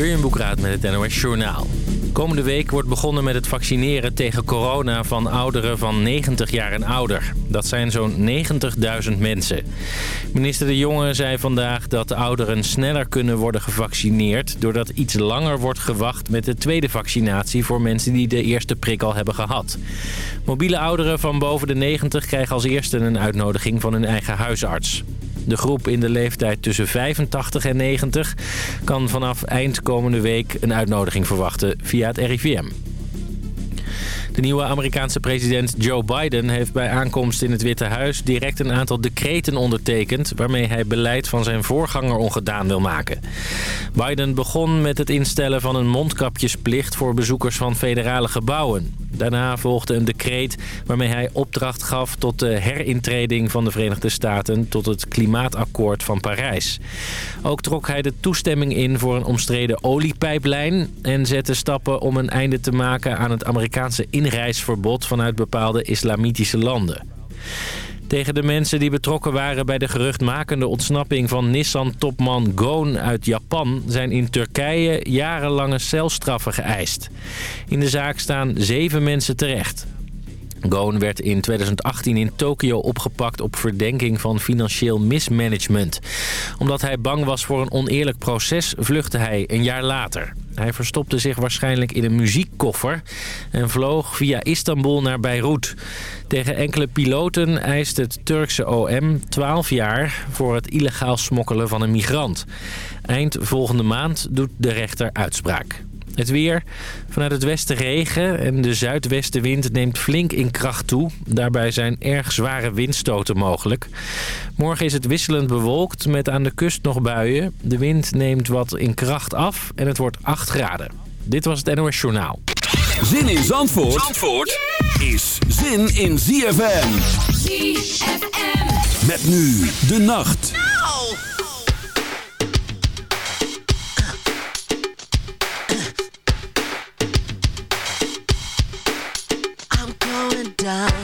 Jurjen Boekraat met het NOS Journaal. Komende week wordt begonnen met het vaccineren tegen corona van ouderen van 90 jaar en ouder. Dat zijn zo'n 90.000 mensen. Minister De Jonge zei vandaag dat de ouderen sneller kunnen worden gevaccineerd... doordat iets langer wordt gewacht met de tweede vaccinatie voor mensen die de eerste prik al hebben gehad. Mobiele ouderen van boven de 90 krijgen als eerste een uitnodiging van hun eigen huisarts. De groep in de leeftijd tussen 85 en 90 kan vanaf eind komende week een uitnodiging verwachten via het RIVM. De nieuwe Amerikaanse president Joe Biden heeft bij aankomst in het Witte Huis direct een aantal decreten ondertekend... waarmee hij beleid van zijn voorganger ongedaan wil maken. Biden begon met het instellen van een mondkapjesplicht voor bezoekers van federale gebouwen. Daarna volgde een decreet waarmee hij opdracht gaf tot de herintreding van de Verenigde Staten tot het klimaatakkoord van Parijs. Ook trok hij de toestemming in voor een omstreden oliepijplijn en zette stappen om een einde te maken aan het Amerikaanse inreisverbod vanuit bepaalde islamitische landen. Tegen de mensen die betrokken waren bij de geruchtmakende ontsnapping van Nissan-topman Goon uit Japan... zijn in Turkije jarenlange celstraffen geëist. In de zaak staan zeven mensen terecht. Goon werd in 2018 in Tokio opgepakt op verdenking van financieel mismanagement. Omdat hij bang was voor een oneerlijk proces vluchtte hij een jaar later. Hij verstopte zich waarschijnlijk in een muziekkoffer en vloog via Istanbul naar Beirut. Tegen enkele piloten eist het Turkse OM 12 jaar voor het illegaal smokkelen van een migrant. Eind volgende maand doet de rechter uitspraak. Het weer. Vanuit het westen regen en de zuidwestenwind neemt flink in kracht toe. Daarbij zijn erg zware windstoten mogelijk. Morgen is het wisselend bewolkt met aan de kust nog buien. De wind neemt wat in kracht af en het wordt 8 graden. Dit was het NOS Journaal. Zin in Zandvoort, Zandvoort is zin in ZFM. ZFM. Met nu de nacht. lugar.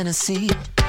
Tennessee.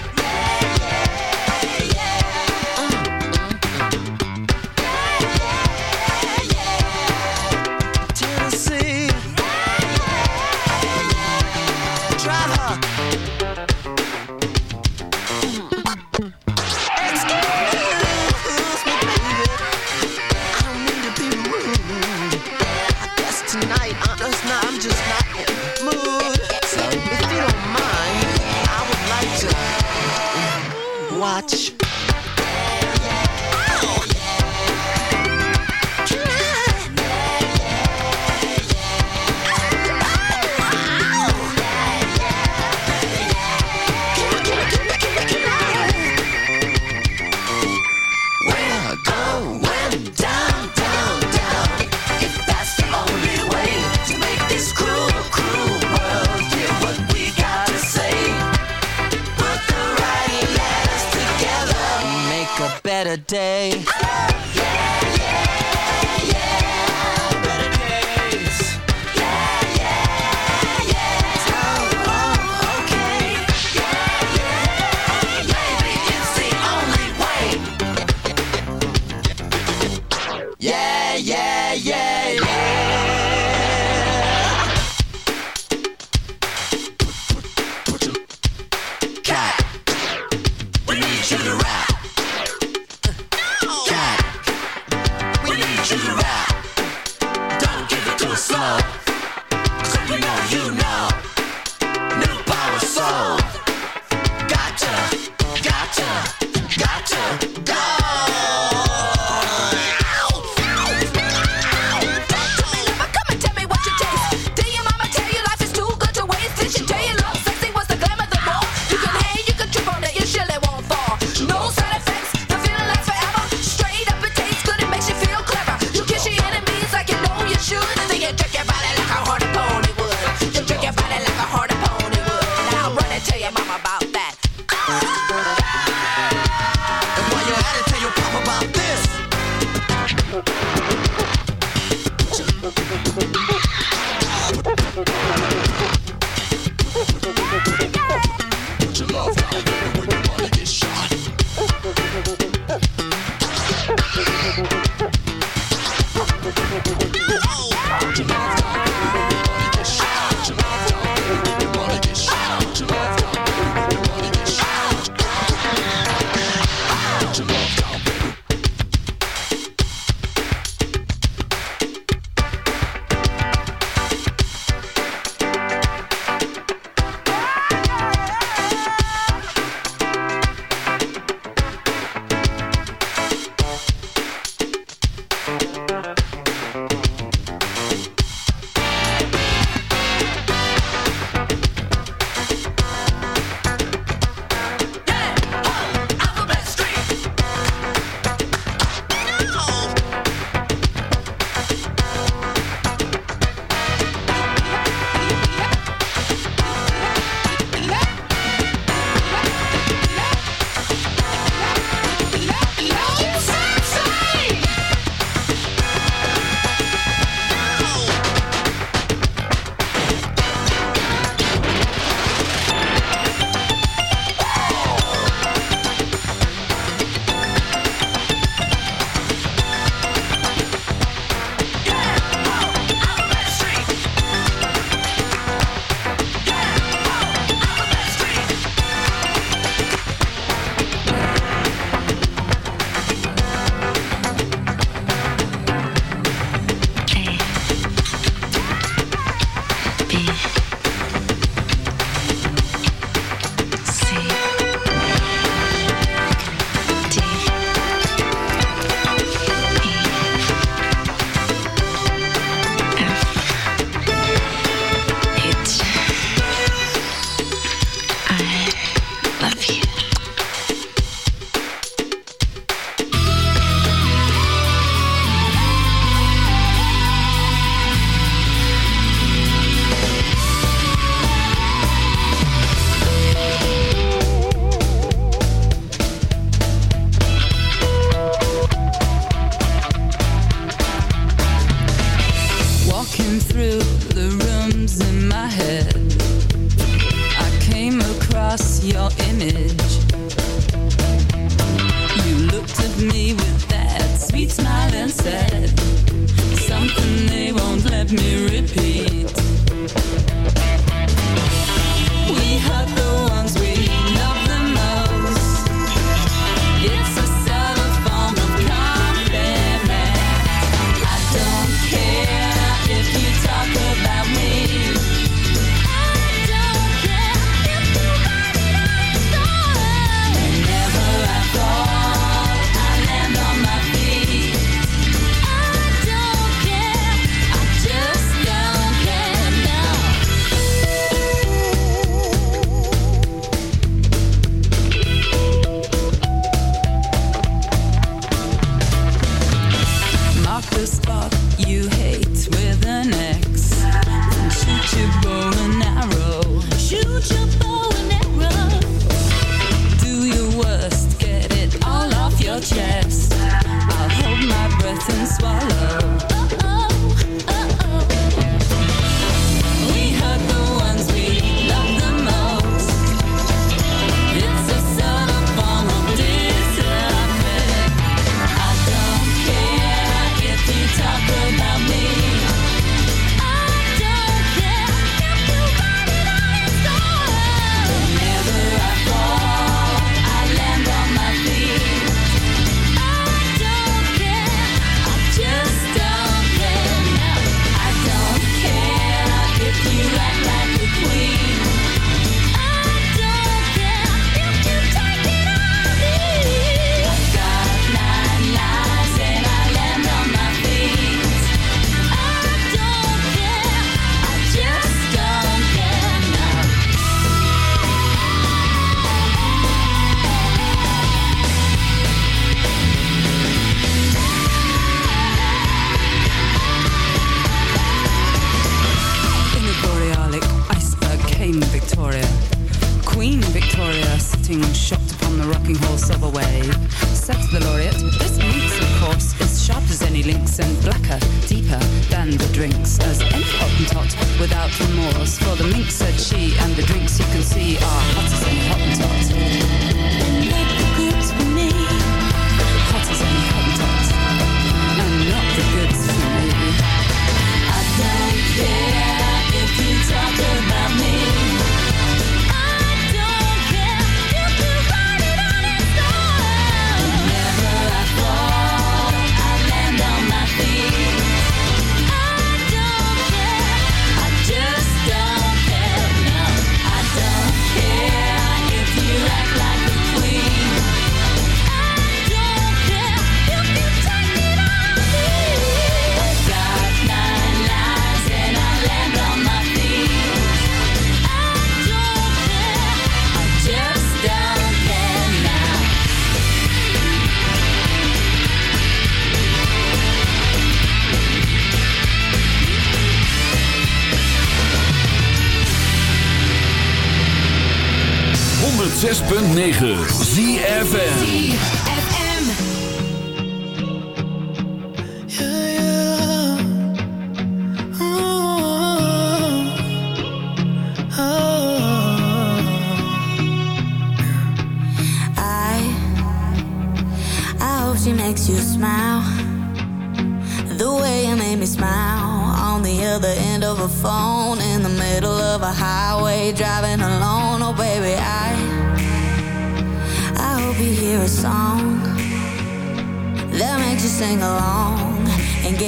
106.9 ZFN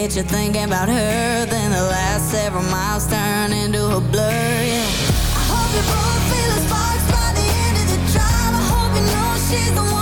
get you thinking about her. Then the last several miles turn into a blur. Yeah. I hope you both feel the sparks by the end of the drive. I hope you know she's the one.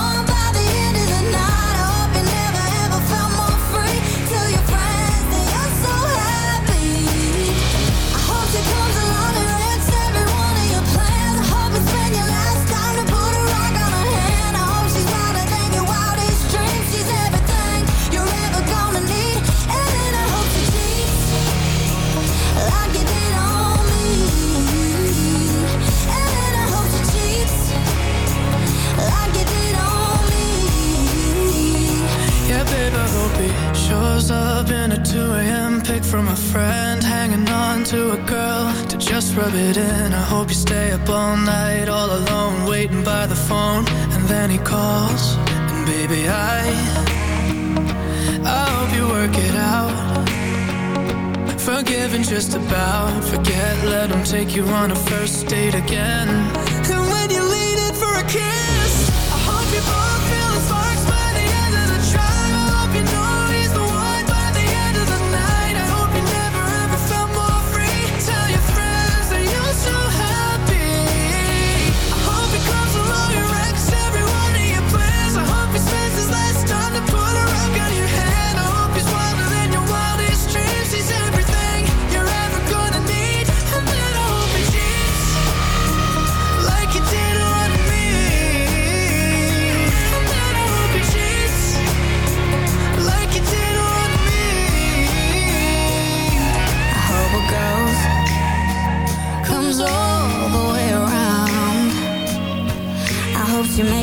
Shows up in a 2 a.m. pic from a friend Hanging on to a girl to just rub it in. I hope you stay up all night all alone Waiting by the phone. And then he calls And baby I I hope you work it out. Forgiven just about Forget, let him take you on a first date again. And when you lean in for a kiss I hope you both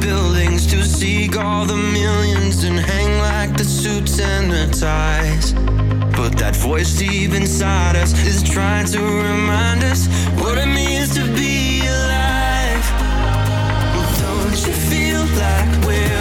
buildings to seek all the millions and hang like the suits and the ties. But that voice deep inside us is trying to remind us what it means to be alive. Don't you feel like we're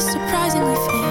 still surprisingly fit.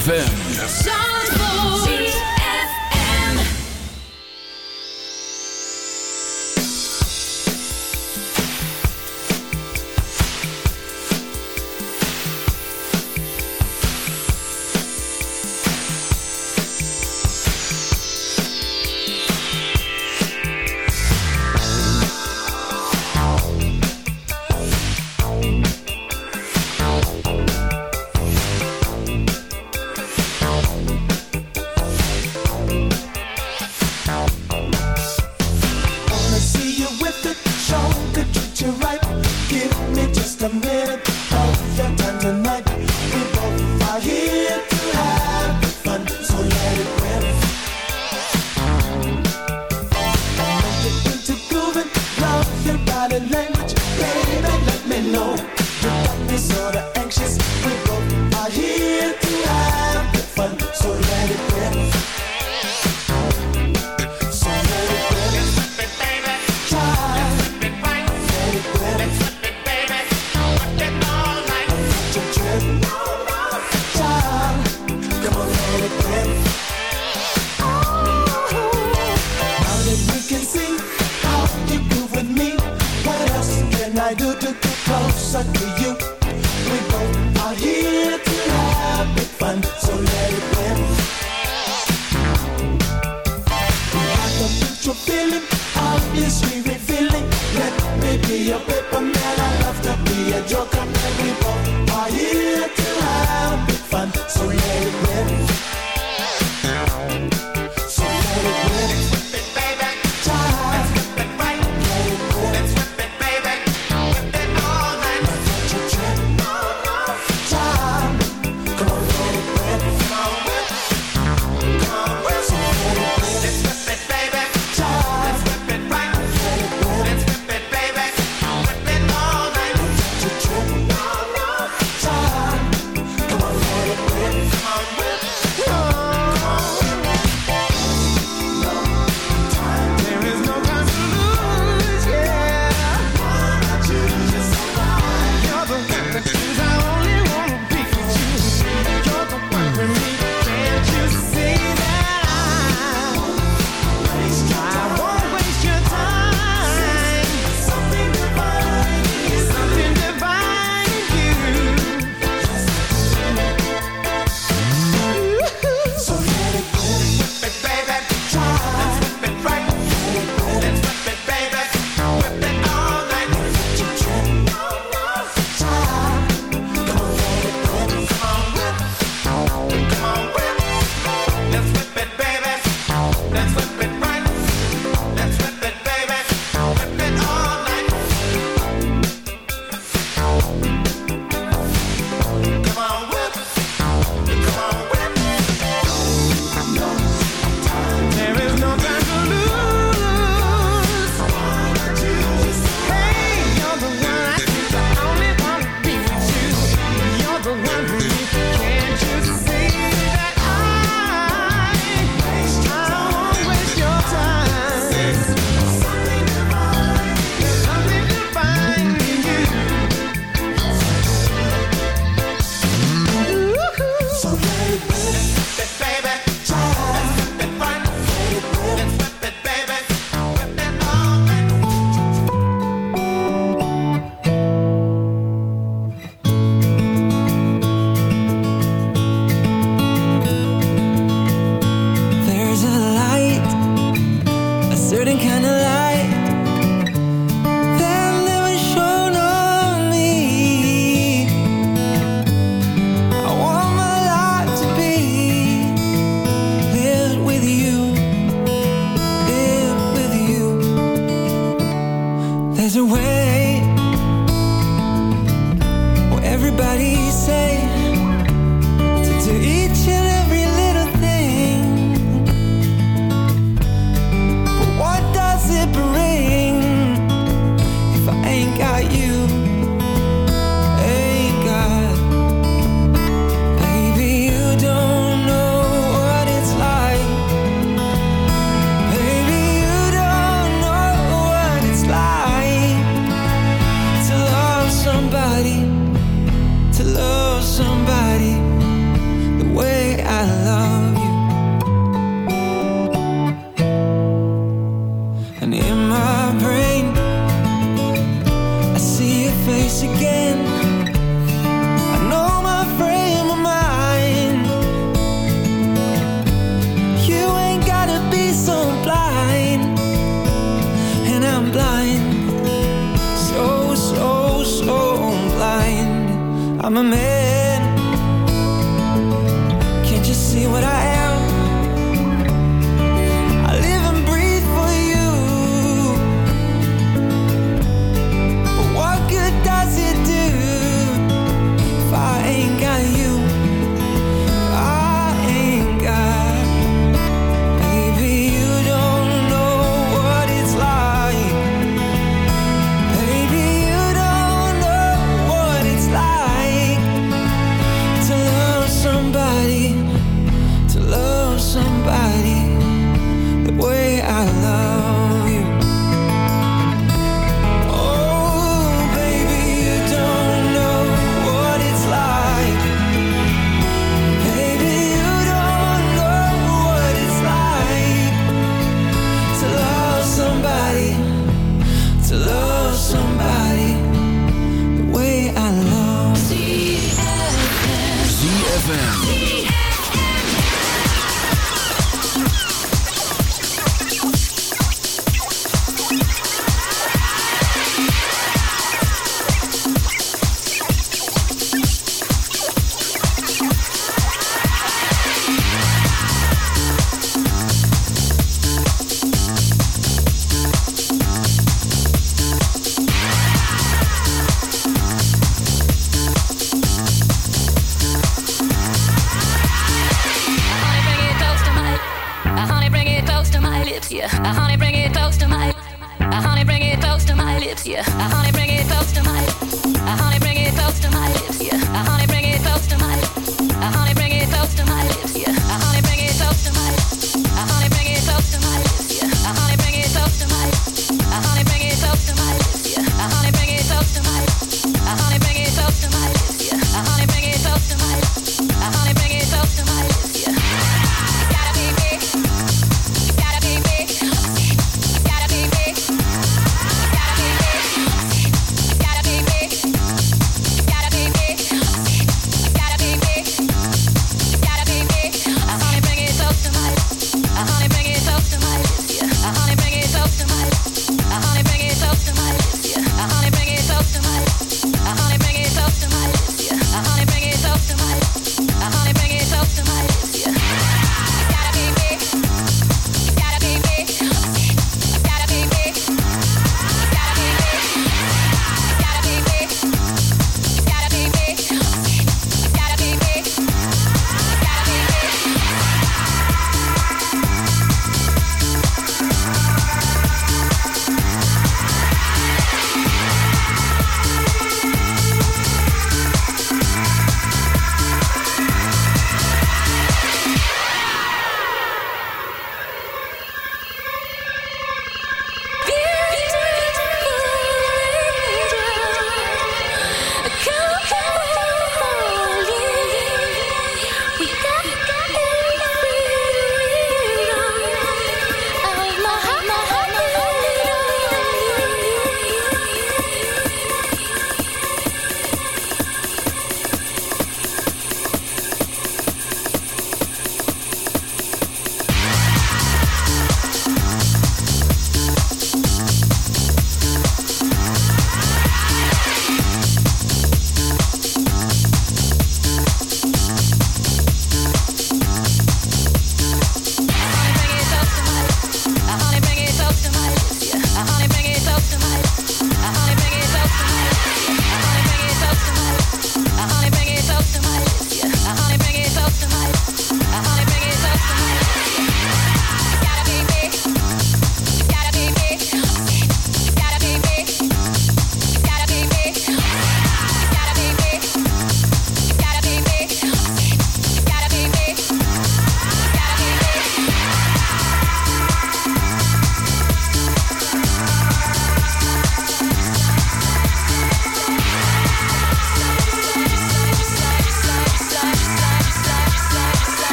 ZFM.